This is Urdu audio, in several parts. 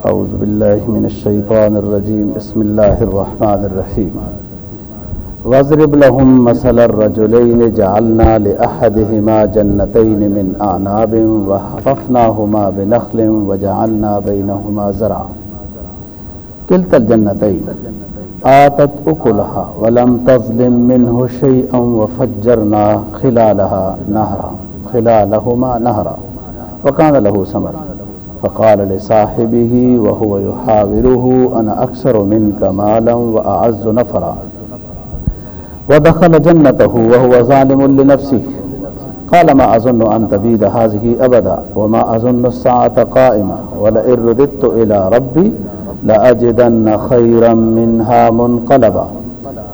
أعوذ بالله من الشيطان الرجيم. بسم الله الرحمن الرحيم. واضرب لهم مثل الرجلين جعلنا لأحدهما جنتين من أعناب وحففناهما بنخل وجعلنا بينهما زرعا. كلتا الجنتين. آتت أكلها ولم تظلم منه شيئا وفجرنا خلالها نهرا. خلالهما نهرا. وكان له ثمر فقال لصاحبه وهو يحاوره، أنا أكثر منك مالا وأعز نفرا. ودخل جنته وهو ظالم لنفسه. قال ما أظن أن تبيد هذه أبدا، وما أظن الساعة قائمة، ولئن رددت إلى ربي لأجدن خيرا منها منقلبا.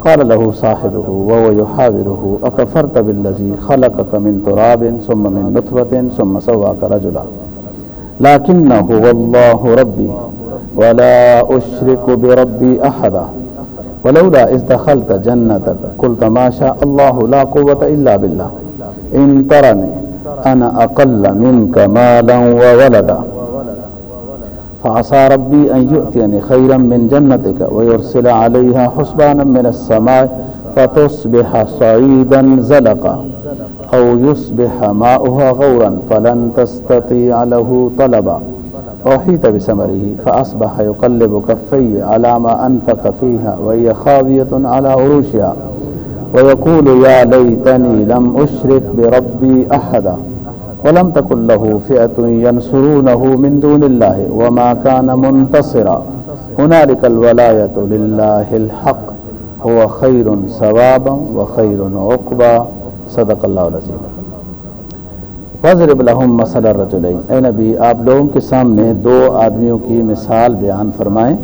قال له صاحبه وهو يحاوره أكفرت بالذي خلقك من تراب ثم من نطفة ثم سواك رجلا. لكنه والله ربي ولا أشرك بربي أحدا. ولولا إذ دخلت جنتك قلت ما شاء الله لا قوة إلا بالله. إن ترني أنا أقل منك مالا وولدا. فعصى ربي أن يؤتيني خيرا من جنتك ويرسل عليها حسبانا من السماء فتصبح صعيدا زلقا أو يصبح ماؤها غورا فلن تستطيع له طلبا. وحيت بسمره فأصبح يقلب كفي على ما أنفق فيها، وهي خاوية على عروشها، ويقول يا ليتني لم أشرك بربي أحدا، ولم تكن له فئة ينصرونه من دون الله، وما كان منتصرا. هنالك الولاية لله الحق. هو خير ثوابا وخير عقبا. صدق اللہ العظیم. وضرب لهم مثل الرجلین اے نبی، آپ لوگوں کے سامنے دو آدمیوں کی مثال بیان فرمائیں۔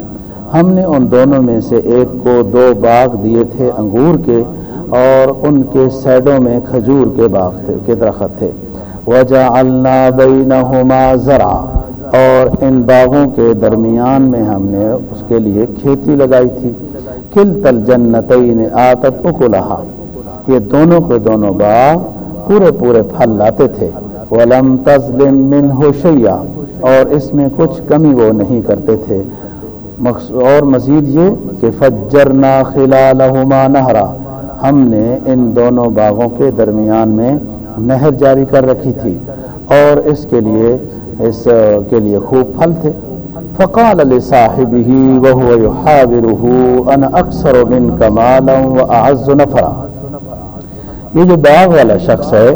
ہم نے ان دونوں میں سے ایک کو دو باغ دیے تھے انگور کے، اور ان کے سیڈوں میں کھجور کے باغ تھے، کے درخت تھے۔ وجعلنا بینہما زرعا، اور ان باغوں کے درمیان میں ہم نے اس کے لیے کھیتی لگائی تھی۔ کلت الجنتین آتت اکلہا۔ یہ دونوں کے دونوں باغ پورے پورے پھل لاتے تھے۔ ولم تظلم منہ شیئا۔ اور اس میں کچھ کمی وہ نہیں کرتے تھے۔ اور مزید یہ کہ فجرنا خلالہما نہرا۔ ہم نے ان دونوں باغوں کے درمیان میں نہر جاری کر رکھی تھی۔ اور اس کے لیے اس کے لیے خوب پھل تھے۔ فقال لصاحبه وهو يحاوره انا اكثر منك مالا واعز نفرا. یہ جو باغ والا شخص ہے،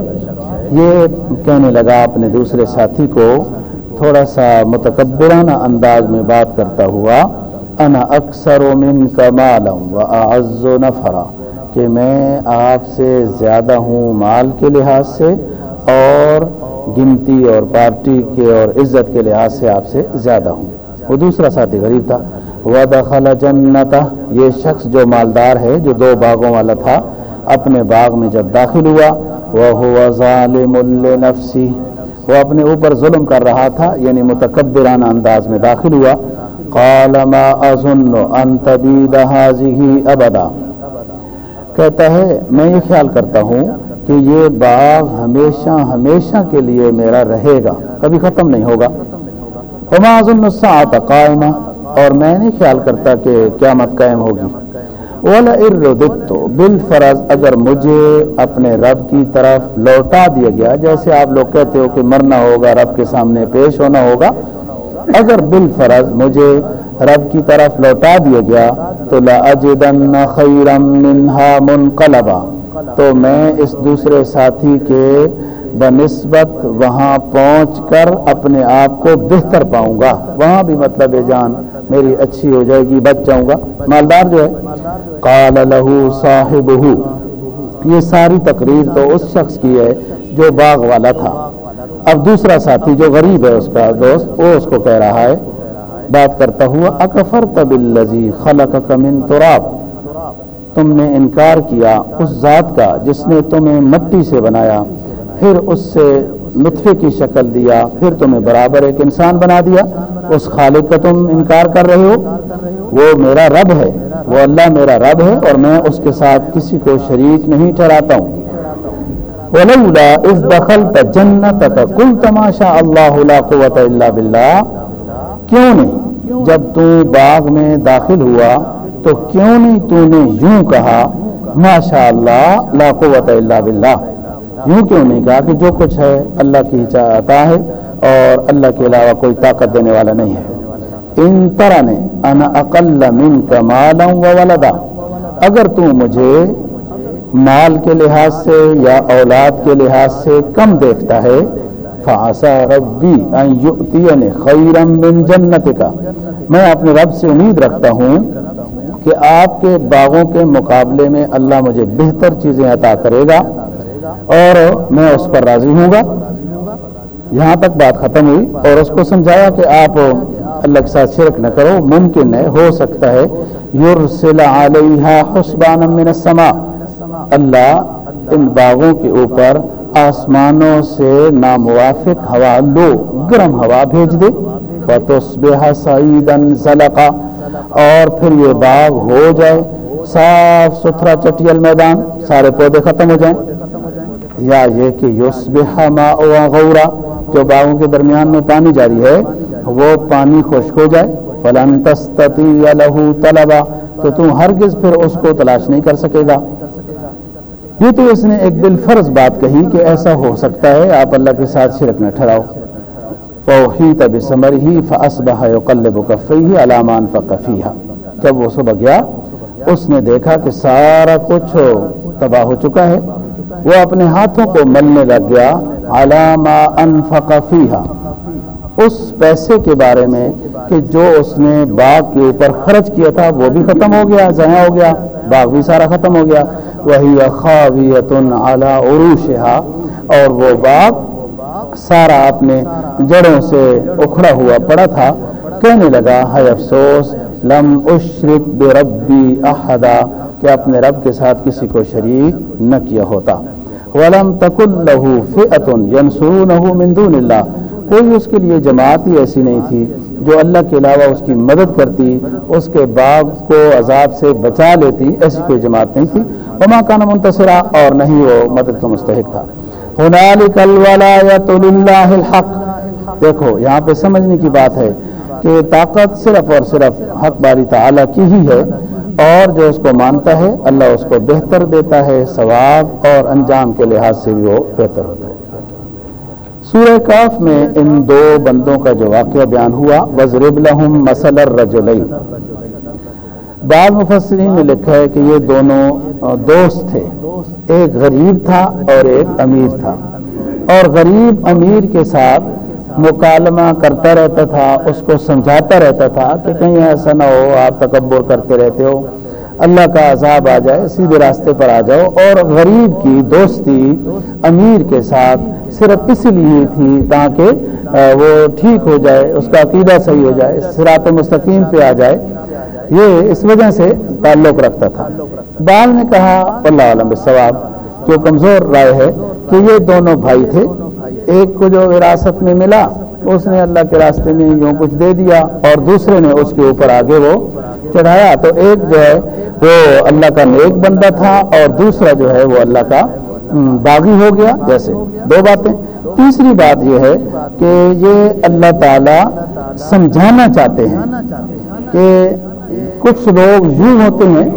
یہ کہنے لگا اپنے دوسرے ساتھی کو، تھوڑا سا متکبرانہ انداز میں بات کرتا ہوا انا اکثر من کمالا و نفرا کہ میں آپ سے زیادہ ہوں مال کے لحاظ سے اور گنتی اور پارٹی کے اور عزت کے لحاظ سے آپ سے زیادہ ہوں۔ وہ دوسرا ساتھی غریب تھا۔ ودخل جنتا یہ شخص جو مالدار ہے، جو دو باغوں والا تھا، اپنے باغ میں جب داخل ہوا وہ ظالم نفسی وہ اپنے اوپر ظلم کر رہا تھا یعنی متکبرانہ انداز میں داخل ہوا۔ قال ما اظن ان تبید هذه ابدا کہتا ہے، میں یہ خیال کرتا ہوں کہ یہ باغ ہمیشہ ہمیشہ کے لیے میرا رہے گا، کبھی ختم نہیں ہوگا۔ وما اظن الساعه قائمه اور میں نہیں خیال کرتا کہ قیامت قائم ہوگی۔ اولا اردت بالفرض، اگر مجھے اپنے رب کی طرف لوٹا دیا گیا، جیسے آپ لوگ کہتے ہو کہ مرنا ہوگا، رب کے سامنے پیش ہونا ہوگا، اگر بالفرض مجھے رب کی طرف لوٹا دیا گیا، تو لاجدن خیرا منها منقلبا۔ تو میں اس دوسرے ساتھی کے بنسبت وہاں پہنچ کر اپنے آپ کو بہتر پاؤں گا۔ وہاں بھی مطلب جان میری اچھی ہو جائے گی، بچ جاؤں گا۔ مالدار جو ہے، قال له صاحبه یہ ساری تقریر تو اس شخص کی ہے جو باغ والا تھا۔ اب دوسرا ساتھی جو غریب ہے اس کا دوست، وہ اس کو کہہ رہا ہے، بات کرتا ہوا، اکفرت بالذی خلقک من تراب۔ تم نے انکار کیا اس ذات کا جس نے تمہیں مٹی سے بنایا۔ پھر اس سے نطفے کی شکل دیا، پھر تمہیں برابر ایک انسان بنا دیا۔ اس خالق کا تم انکار کر رہے ہو۔ وہ میرا رب ہے، وہ اللہ میرا رب ہے اور میں اس کے ساتھ کسی کو شریک نہیں ٹھہراتا ہوں۔ ولولا اس دخل جنت کل تماشا اللہ لا قوت الا باللہ کیوں نہیں؟ جب تو باغ میں داخل ہوا تو کیوں نہیں تو نے یوں کہا ماشاء اللہ لا قوت الا باللہ یوں کیوں نہیں؟ کہا کہ جو کچھ ہے اللہ کی اچھا چاہتا ہے اور اللہ کے علاوہ کوئی طاقت دینے والا نہیں ہے۔ ان طرح نے، انا اقل من کمالا ولدا۔ اگر تو مجھے مال کے لحاظ سے یا اولاد کے لحاظ سے کم دیکھتا ہے فاسا ربی خیرم من جنت کا میں اپنے رب سے امید رکھتا ہوں کہ آپ کے باغوں کے مقابلے میں اللہ مجھے بہتر چیزیں عطا کرے گا۔ اور میں اس پر راضی ہوں گا۔ یہاں تک بات ختم ہوئی اور اس کو سمجھایا کہ آپ اللہ کے ساتھ شرک نہ کرو، ممکن ہے، ہو سکتا ہے۔ یورسل علیہ حسبان من السماء۔ اللہ ان باغوں کے اوپر آسمانوں سے ناموافق ہوا لو، گرم ہوا بھیج دے۔ فتصبح سعیدا زلقا۔ اور پھر یہ باغ ہو جائے، صاف ستھرا چٹیل میدان، سارے پودے ختم ہو جائیں۔ یا یہ کہ یصبح ما غورا، جو باغوں کے درمیان میں پانی جاری ہے، وہ پانی خشک ہو جائے۔ فلن تستطيع له طلبا، تو تم ہرگز پھر اس کو تلاش نہیں کر سکے گا۔ یہ تو اس نے ایک بالفرض بات کہی کہ ایسا ہو سکتا ہے، آپ اللہ کے ساتھ شرک نہ ٹھہراؤ۔ فوحیت بسمرہی فاصبح یقلب کفیہ علامان فقفیہ جب وہ صبح گیا، اس نے دیکھا کہ سارا کچھ تباہ ہو چکا ہے۔ وہ اپنے ہاتھوں کو ملنے لگ گیا علامہ انفق فیہا اس پیسے کے بارے میں کہ جو اس نے باغ کے اوپر خرچ کیا تھا، وہ بھی ختم ہو گیا، ضائع ہو گیا، باغ بھی سارا ختم ہو گیا۔ وہی خاویت علی عروشہا اور وہ باغ سارا اپنے جڑوں سے اکھڑا ہوا پڑا تھا۔ کہنے لگا ہے افسوس، لم اشرک بربی احدا کہ اپنے رب کے ساتھ کسی کو شریک نہ کیا ہوتا۔ ولم تکل له فئه ينصرونه من دون الله۔ کوئی اس کے لیے جماعت ہی ایسی نہیں تھی جو اللہ کے علاوہ اس کی مدد کرتی، اس کے باغ کو عذاب سے بچا لیتی، ایسی کوئی جماعت نہیں تھی۔ وما کان منتصرا، اور نہیں وہ مدد کا مستحق تھا۔ هنالك الولایۃ للہ الحق۔ دیکھو، یہاں پہ سمجھنے کی بات ہے کہ طاقت صرف اور صرف حق باری تعالی کی ہی ہے۔ اور جو اس کو مانتا ہے، اللہ اس کو بہتر دیتا ہے، ثواب اور انجام کے لحاظ سے بھی وہ بہتر ہوتا ہے۔ سورہ کاف میں ان دو بندوں کا جو واقعہ بیان ہوا وزرب لہم مسل الرجلین بعض مفسرین نے لکھا ہے کہ یہ دونوں دوست تھے۔ ایک غریب تھا اور ایک امیر تھا۔ اور غریب امیر کے ساتھ مکالمہ کرتا رہتا تھا، اس کو سمجھاتا رہتا تھا کہ کہیں ایسا نہ ہو، آپ تکبر کرتے رہتے ہو، اللہ کا عذاب آ جائے سیدھے راستے پر آ جاؤ۔ اور غریب کی دوستی امیر کے ساتھ صرف اس لیے تھی تاکہ وہ ٹھیک ہو جائے، اس کا عقیدہ صحیح ہو جائے سرات مستقیم پہ آ جائے۔ یہ اس وجہ سے تعلق رکھتا تھا۔ بال نے کہا اللہ عالم ثواب جو کمزور رائے ہے کہ یہ دونوں بھائی تھے۔ ایک کو جو وراثت میں ملا، اس نے اللہ کے راستے میں یوں کچھ دے دیا اور دوسرے نے اس کے اوپر آگے وہ چڑھایا۔ تو ایک جو ہے، وہ اللہ کا نیک بندہ تھا اور دوسرا جو ہے، وہ اللہ کا باغی ہو گیا۔ جیسے دو باتیں۔ تیسری بات یہ ہے کہ یہ اللہ تعالی سمجھانا چاہتے ہیں کہ کچھ لوگ یوں ہوتے ہیں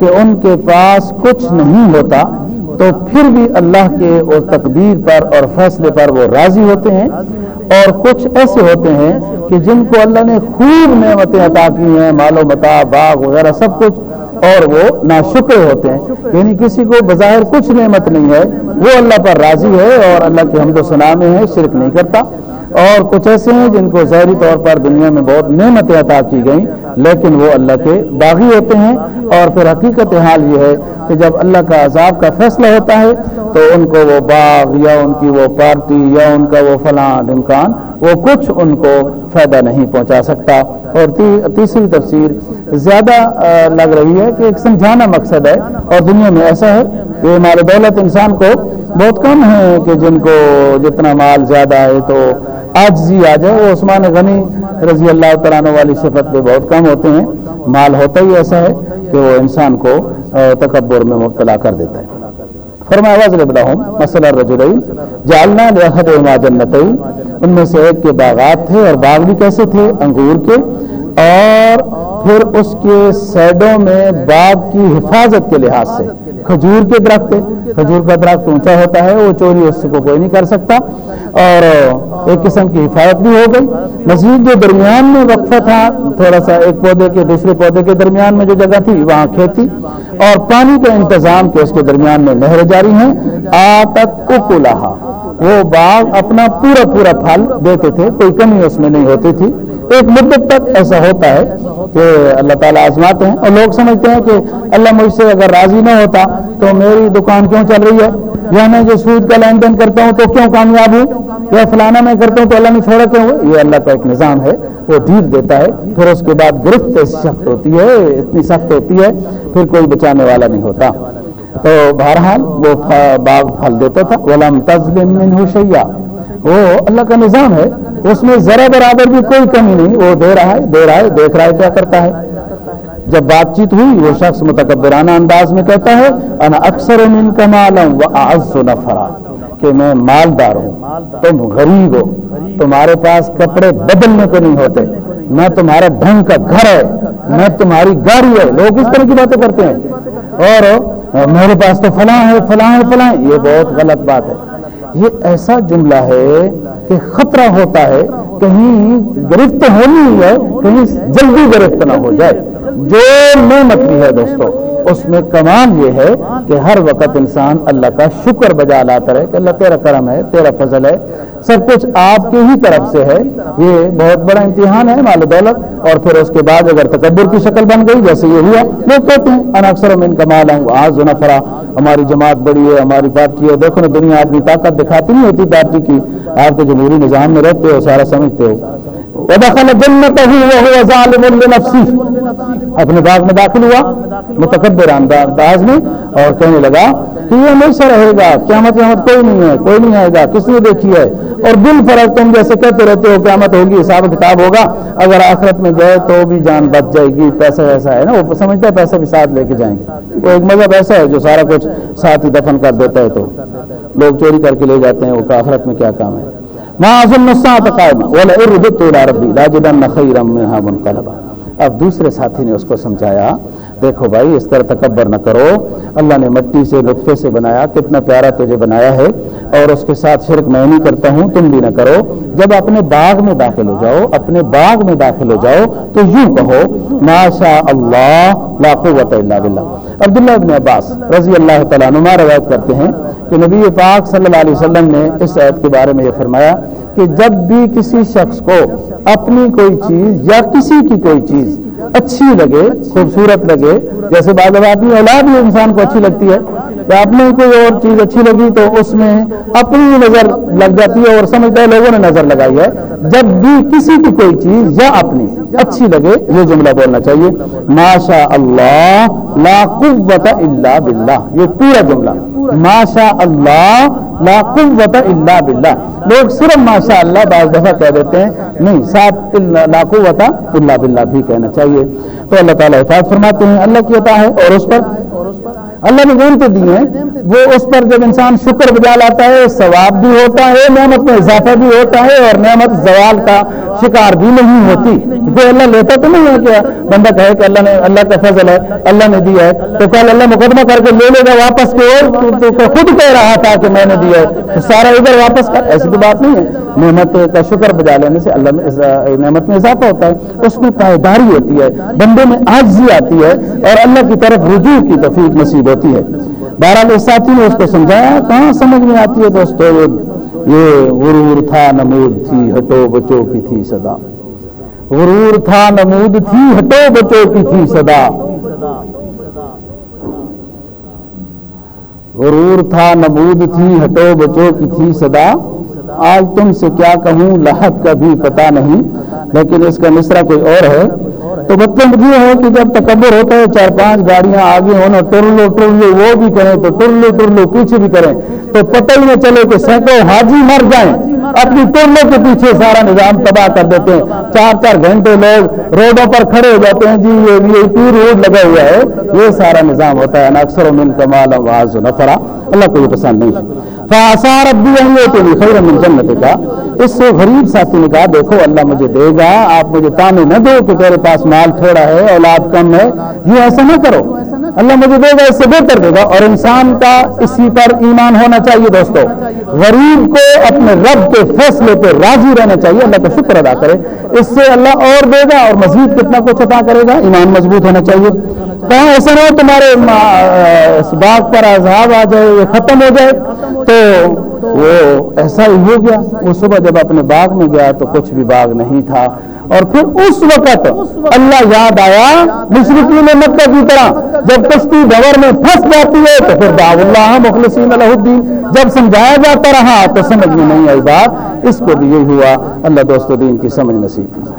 کہ ان کے پاس کچھ نہیں ہوتا۔ تو پھر بھی اللہ کے اور تقدیر پر اور فیصلے پر وہ راضی ہوتے ہیں اور کچھ ایسے ہوتے ہیں کہ جن کو اللہ نے خوب نعمتیں عطا کی ہیں، مال و متا، باغ وغیرہ سب کچھ، اور وہ ناشکر ہوتے ہیں۔ یعنی کسی کو بظاہر کچھ نعمت نہیں ہے، وہ اللہ پر راضی ہے اور اللہ کے حمد و سنا میں ہے، شرک نہیں کرتا۔ اور کچھ ایسے ہیں جن کو ظاہری طور پر دنیا میں بہت نعمتیں عطا کی گئیں، لیکن وہ اللہ کے باغی ہوتے ہیں۔ اور پھر حقیقت حال یہ ہے کہ جب اللہ کا عذاب کا فیصلہ ہوتا ہے، تو ان کو وہ باغ یا ان کی وہ پارٹی یا ان کا وہ فلاں امکان وہ کچھ ان کو فائدہ نہیں پہنچا سکتا۔ اور تیسری تفسیر زیادہ لگ رہی ہے کہ ایک سمجھانا مقصد ہے۔ اور دنیا میں ایسا ہے کہ مال دولت انسان کو بہت کم ہے کہ جن کو جتنا مال زیادہ ہے تو آجزی آ جائے۔ وہ عثمان غنی رضی اللہ تعالیٰ والی صفت پہ بہت کم ہوتے ہیں۔ مال ہوتا ہی ایسا ہے کہ وہ انسان کو تکبر میں مبتلا کر دیتا ہے۔ فرمایا ضرب لہم مسئلہ رجلین جالنا لحد ما جنتین ان میں سے ایک کے باغات تھے اور باغ بھی کیسے تھے؟ انگور کے۔ اور پھر اس کے سیڈوں میں باغ کی حفاظت کے لحاظ سے۔ کھجور کے درخت کھجور کا درخت اونچا ہوتا ہے، وہ چوری اس کو کوئی نہیں کر سکتا۔ اور ایک قسم کی حفاظت بھی ہو گئی۔ مزید جو درمیان میں وقفہ تھا، تھوڑا سا ایک پودے کے، دوسرے پودے کے درمیان میں جو جگہ تھی، وہاں کھیتی اور پانی کا انتظام کے اس کے درمیان میں نہر جاری ہیں۔ آتت اکلہا وہ باغ اپنا پورا پورا پھل دیتے تھے، کوئی کمی اس میں نہیں ہوتی تھی۔ ایک مدت تک ایسا ہوتا ہے کہ اللہ تعالیٰ آزماتے ہیں اور لوگ سمجھتے ہیں کہ اللہ مجھ سے اگر راضی نہ ہوتا تو میری دکان کیوں چل رہی ہے؟ یا میں جو سود کا لین دین کرتا ہوں تو کیوں کامیاب ہوں؟ یا فلانا میں کرتا ہوں تو اللہ نے چھوڑا کیوں یہ اللہ کا ایک نظام ہے، وہ ڈھیل دیتا ہے، پھر اس کے بعد گرفت ایسی سخت ہوتی ہے، اتنی سخت ہوتی ہے، پھر کوئی بچانے والا نہیں ہوتا۔ تو بہرحال وہ باغ پھل دیتا تھا۔ ولم تزلم منہ شیعہ وہ اللہ کا نظام ہے اس میں ذرا برابر بھی کوئی کمی نہیں۔ وہ دے رہا ہے، دے رہا ہے، دیکھ رہا ہے کیا کرتا ہے۔ جب بات چیت ہوئی، وہ شخص متکبرانہ انداز میں کہتا ہے، انا اکثر من کمالم و اعز نفرا کہ میں مالدار ہوں، تم غریب ہو، تمہارے پاس کپڑے بدلنے کو نہیں ہوتے۔ میں تمہارا ڈھنگ کا گھر ہے، میں تمہاری گاڑی ہے۔ لوگ اس طرح کی باتیں کرتے ہیں۔ اور میرے پاس تو فلاں ہے فلاں ہے، فلاں یہ بہت غلط بات ہے۔ یہ ایسا جملہ ہے کہ خطرہ ہوتا ہے کہیں گرفت ہونی ہے کہیں جلدی گرفت نہ ہو جائے۔ جو نعمت بھی ہے دوستو، اس میں کمال یہ ہے کہ ہر وقت انسان اللہ کا شکر بجا لاتا رہے کہ اللہ تیرا کرم ہے، تیرا فضل ہے۔ سب کچھ آپ کے ہی طرف سے ہے۔ یہ بہت بڑا امتحان ہے مال دولت۔ اور پھر اس کے بعد اگر تکبر کی شکل بن گئی، جیسے یہ ہوا، لوگ کہتے ہیں ان اکثر میں ان کمال ہوں آج نفرا۔ ہماری جماعت بڑی ہے، ہماری پارٹی ہے۔ دیکھو نا، دنیا آدمی طاقت دکھاتی نہیں ہوتی پارٹی کی۔ آپ تو جمہوری نظام میں رہتے ہو، سارا سمجھتے ہو۔ ودخل جنته وهو ظالم لنفسه. اپنے باغ میں داخل ہوا، متکبر انداز میں، اور کہنے لگا کہ یہ ہمیشہ رہے گا، قیامت قیامت کوئی نہیں ہے، کوئی نہیں آئے گا، کس نے دیکھی ہے؟ اور بال فرض تم جیسے کہتے رہتے ہو، قیامت ہوگی، حساب کتاب ہوگا، اگر آخرت میں گئے تو بھی جان بچ جائے گی، پیسہ ایسا ہے نا، وہ سمجھتا ہے پیسہ بھی ساتھ لے کے جائیں گے۔ وہ ایک مذہب ایسا ہے جو سارا کچھ ساتھ ہی دفن کر دیتا ہے تو۔ لوگ چوری کر کے لے جاتے ہیں، وہ آخرت میں کیا کام ہے؟ اب دوسرے ساتھی نے اس کو سمجھایا دیکھو بھائی، اس طرح تکبر نہ کرو۔ اللہ نے مٹی سے لطفے سے بنایا، کتنا پیارا تجھے بنایا ہے۔ اور اس کے ساتھ شرک میں نہیں کرتا ہوں، تم بھی نہ کرو۔ جب اپنے باغ میں داخل ہو جاؤ، اپنے باغ میں داخل ہو جاؤ، تو یوں کہو ماشاء اللہ لا قوت الا باللہ۔ عبداللہ ابن عباس رضی اللہ تعالیٰ نما روایت کرتے ہیں کہ نبی پاک صلی اللہ علیہ وسلم نے اس عید کے بارے میں یہ فرمایا کہ جب بھی کسی شخص کو اپنی کوئی چیز یا کسی کی کوئی چیز اچھی لگے، خوبصورت لگے، جیسے بعض اپنی اولاد بھی انسان کو اچھی لگتی ہے یا اپنے کوئی اور چیز اچھی لگی تو اس میں اپنی نظر لگ جاتی ہے اور سمجھتا ہے لوگوں نے نظر لگائی ہے۔ جب بھی کسی کی کوئی چیز یا اپنی اچھی لگے، یہ جملہ بولنا چاہیے۔ ماشا اللہ لا قوت الا باللہ۔ یہ پورا جملہ۔ ماشا اللہ لا قوت الا باللہ۔ لوگ صرف ماشاء اللہ بعض دفعہ کہہ دیتے ہیں، نہیں، ساتھ لا قوت الا باللہ بھی کہنا چاہیے۔ تو اللہ تعالیٰ حفاظ فرماتے ہیں، اللہ کی عطا ہے اور اس پر اللہ نے نعمتیں دی ہیں۔ وہ اس پر جب انسان شکر بجا لاتا ہے، ثواب بھی ہوتا ہے، نعمت میں اضافہ بھی ہوتا ہے اور نعمت زوال کا شکار بھی نہیں ہوتی۔ کیونکہ اللہ لیتا تو نہیں ہے کیا؟ بندہ کہے کہ اللہ نے اللہ کا فضل ہے، اللہ نے دیا ہے۔ تو کل اللہ مقدمہ کر کے لے لے گا واپس کے خود کہہ رہا تھا کہ میں نے دیا ہے۔ سارا ادھر واپس کر ایسی تو بات نہیں ہے۔ نعمت کا شکر بجا لینے سے اللہ میں نعمت میں اضافہ ہوتا ہے۔ اس میں پائیداری ہوتی ہے۔ بندے میں آجزی آتی ہے اور اللہ کی طرف رجوع کی تفیق نصیب ہوتی ہے۔ بہرحال ساتھی نے اس کو سمجھایا، کہاں سمجھ میں آتی ہے دوستو؟ یہ غرور تھا نمود تھی ہٹو بچوں کی تھی صدا غرور تھا نمود تھی ہٹو بچوں کی تھی صدا غرور تھا نمود تھی ہٹو بچوں کی تھی صدا آج تم سے کیا کہوں لحت کا بھی پتا نہیں لیکن اس کا مصرا کوئی اور ہے تو مطلب یہ ہے کہ جب تکبر ہوتا ہے چار پانچ گاڑیاں آگے ہونا ٹر لو ٹر لو وہ بھی کریں تو ٹر لو ٹر لو پیچھے بھی کریں تو پتہ ہی نہ چلے کہ سینکڑوں حاجی مر جائیں۔ اپنی ٹرلوں کے پیچھے سارا نظام تباہ کر دیتے ہیں۔ چار چار گھنٹے لوگ روڈوں پر کھڑے ہو جاتے ہیں۔ جی یہ پی روڈ لگا ہوا ہے۔ یہ سارا نظام ہوتا ہے۔ اکثر من کمال آواز و نفرا۔ اللہ کو یہ پسند نہیں ہے۔ فآسار ربی اہمیت خیر من جنت کا اس سے غریب ساتھی نے کہا، دیکھو، اللہ مجھے دے گا۔ آپ مجھے تانے نہ دو کہ تیرے پاس مال تھوڑا ہے، اولاد کم ہے۔ یہ ایسا نہ کرو۔ اللہ مجھے دے گا، اس سے بہتر دے گا۔ اور انسان کا اسی پر ایمان ہونا چاہیے دوستو۔ غریب کو اپنے رب کے فیصلے پہ راضی رہنا چاہیے، اللہ کا شکر ادا کرے۔ اس سے اللہ اور دے گا اور مزید کتنا کچھ عطا کرے گا، ایمان مضبوط ہونا چاہیے۔ کہاں ایسا نہ ہو تمہارے اس باغ پر عذاب آ جائے، یہ ختم ہو جائے، تو وہ ایسا ہی ہو گیا۔ وہ صبح جب اپنے باغ میں گیا تو کچھ بھی باغ نہیں تھا۔ اور پھر اس وقت اللہ یاد آیا مشرقی میں مکہ کی طرح، جب کشتی گور میں پھنس جاتی ہے تو پھر داو اللہ مخلصین علیہ الدین۔ جب سمجھایا جاتا رہا تو سمجھ میں نہیں آئی بات۔ اس کو بھی یہی ہوا۔ اللہ دوست دین کی سمجھ نصیب